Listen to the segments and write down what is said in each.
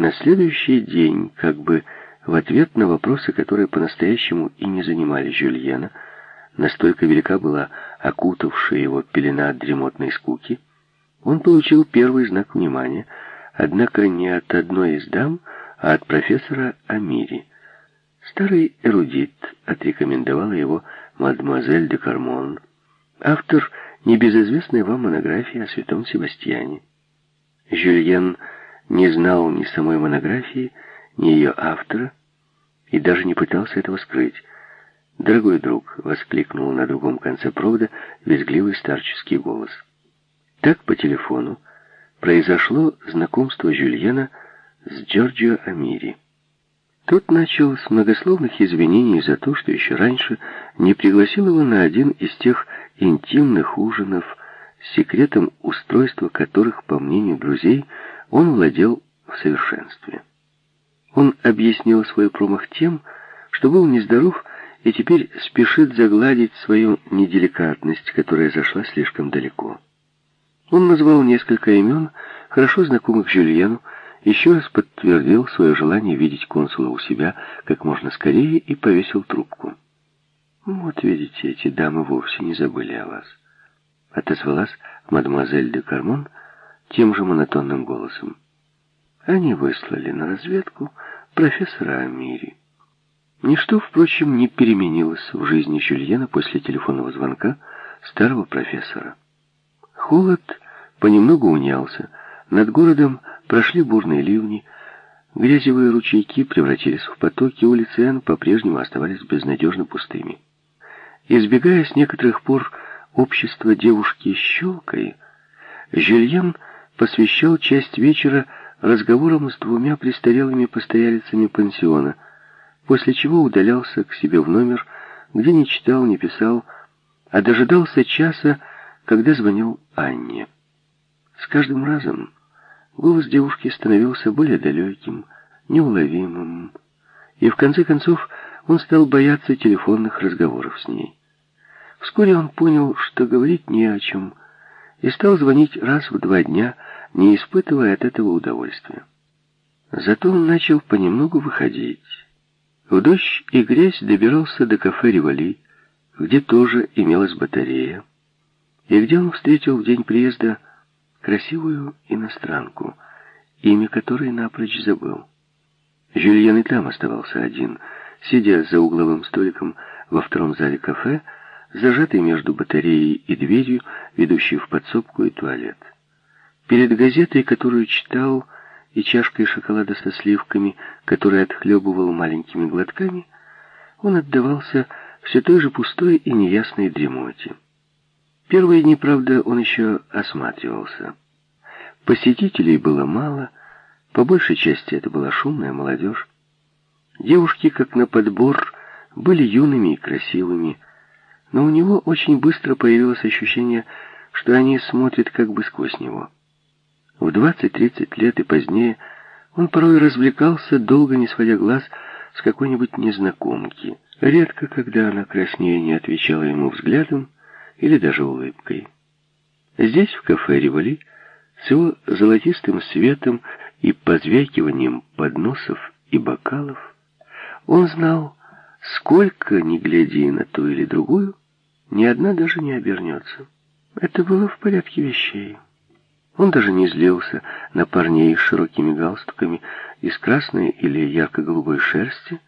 На следующий день, как бы в ответ на вопросы, которые по-настоящему и не занимали Жюльена, настолько велика была окутавшая его пелена дремотной скуки, он получил первый знак внимания, однако не от одной из дам, а от профессора Амири. Старый эрудит отрекомендовала его мадемуазель де Кармон, автор небезызвестной вам монографии о святом Себастьяне. Жюльен не знал ни самой монографии, ни ее автора, и даже не пытался этого скрыть. «Дорогой друг!» — воскликнул на другом конце провода визгливый старческий голос. Так по телефону произошло знакомство Жюльена с Джорджио Амири. Тот начал с многословных извинений за то, что еще раньше не пригласил его на один из тех интимных ужинов, секретом устройства которых, по мнению друзей, он владел в совершенстве. Он объяснил свой промах тем, что был нездоров и теперь спешит загладить свою неделикатность, которая зашла слишком далеко. Он назвал несколько имен, хорошо знакомых Жюльену, еще раз подтвердил свое желание видеть консула у себя как можно скорее и повесил трубку. «Вот видите, эти дамы вовсе не забыли о вас», — отозвалась мадемуазель де Кармон тем же монотонным голосом. Они выслали на разведку профессора Амири. Ничто, впрочем, не переменилось в жизни Жюльена после телефонного звонка старого профессора. Холод понемногу унялся, над городом прошли бурные ливни, грязевые ручейки превратились в потоки, улицы Н по-прежнему оставались безнадежно пустыми. Избегая с некоторых пор общества девушки щелкой, Жюльен посвящал часть вечера разговором с двумя престарелыми постоялицами пансиона, после чего удалялся к себе в номер, где не читал, не писал, а дожидался часа, когда звонил Анне. С каждым разом голос девушки становился более далеким, неуловимым, и в конце концов он стал бояться телефонных разговоров с ней. Вскоре он понял, что говорить не о чем, и стал звонить раз в два дня, не испытывая от этого удовольствия. Зато он начал понемногу выходить. В дождь и грязь добирался до кафе «Ревали», где тоже имелась батарея, и где он встретил в день приезда красивую иностранку, имя которой напрочь забыл. Жюльен и там оставался один, сидя за угловым столиком во втором зале кафе, зажатый между батареей и дверью, ведущей в подсобку и туалет. Перед газетой, которую читал, и чашкой шоколада со сливками, который отхлебывал маленькими глотками, он отдавался все той же пустой и неясной дремоте. Первые дни, правда, он еще осматривался. Посетителей было мало, по большей части это была шумная молодежь. Девушки, как на подбор, были юными и красивыми, но у него очень быстро появилось ощущение, что они смотрят как бы сквозь него. В 20-30 лет и позднее он порой развлекался, долго не сводя глаз с какой-нибудь незнакомки. Редко, когда она краснее не отвечала ему взглядом или даже улыбкой. Здесь, в кафе «Револи», с его золотистым светом и позвякиванием подносов и бокалов, он знал, сколько, не глядя на ту или другую, ни одна даже не обернется. Это было в порядке вещей. Он даже не злился на парней с широкими галстуками из красной или ярко-голубой шерсти,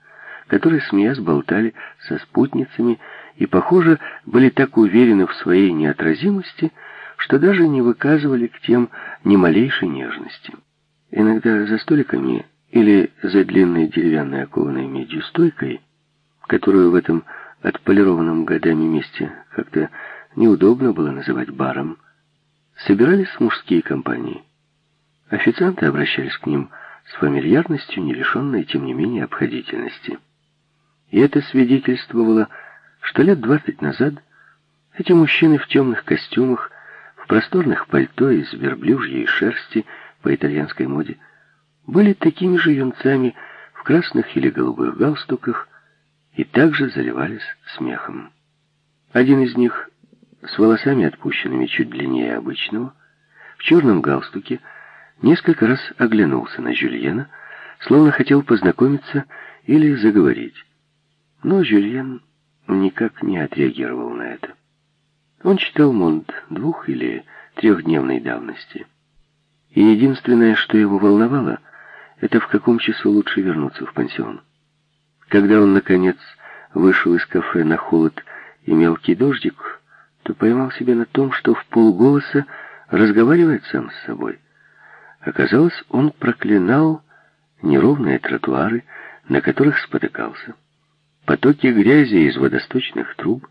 которые, смеясь, болтали со спутницами и, похоже, были так уверены в своей неотразимости, что даже не выказывали к тем ни малейшей нежности. Иногда за столиками или за длинной деревянной окованной медью стойкой, которую в этом отполированном годами месте как-то неудобно было называть баром, собирались мужские компании. Официанты обращались к ним с фамильярностью, не лишенной, тем не менее, обходительности. И это свидетельствовало, что лет двадцать назад эти мужчины в темных костюмах, в просторных пальто из верблюжьей шерсти по итальянской моде, были такими же юнцами в красных или голубых галстуках и также заливались смехом. Один из них с волосами отпущенными чуть длиннее обычного, в черном галстуке, несколько раз оглянулся на Жюльена, словно хотел познакомиться или заговорить. Но Жюльен никак не отреагировал на это. Он читал Монт двух- или трехдневной давности. И единственное, что его волновало, это в каком часу лучше вернуться в пансион. Когда он, наконец, вышел из кафе на холод и мелкий дождик, то поймал себя на том, что в полголоса разговаривает сам с собой. Оказалось, он проклинал неровные тротуары, на которых спотыкался, потоки грязи из водосточных труб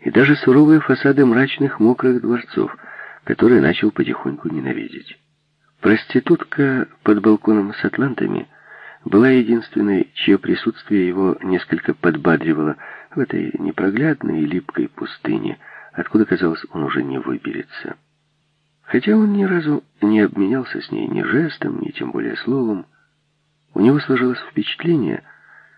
и даже суровые фасады мрачных мокрых дворцов, которые начал потихоньку ненавидеть. Проститутка под балконом с атлантами была единственной, чье присутствие его несколько подбадривало в этой непроглядной и липкой пустыне, откуда, казалось, он уже не выберется. Хотя он ни разу не обменялся с ней ни жестом, ни тем более словом, у него сложилось впечатление,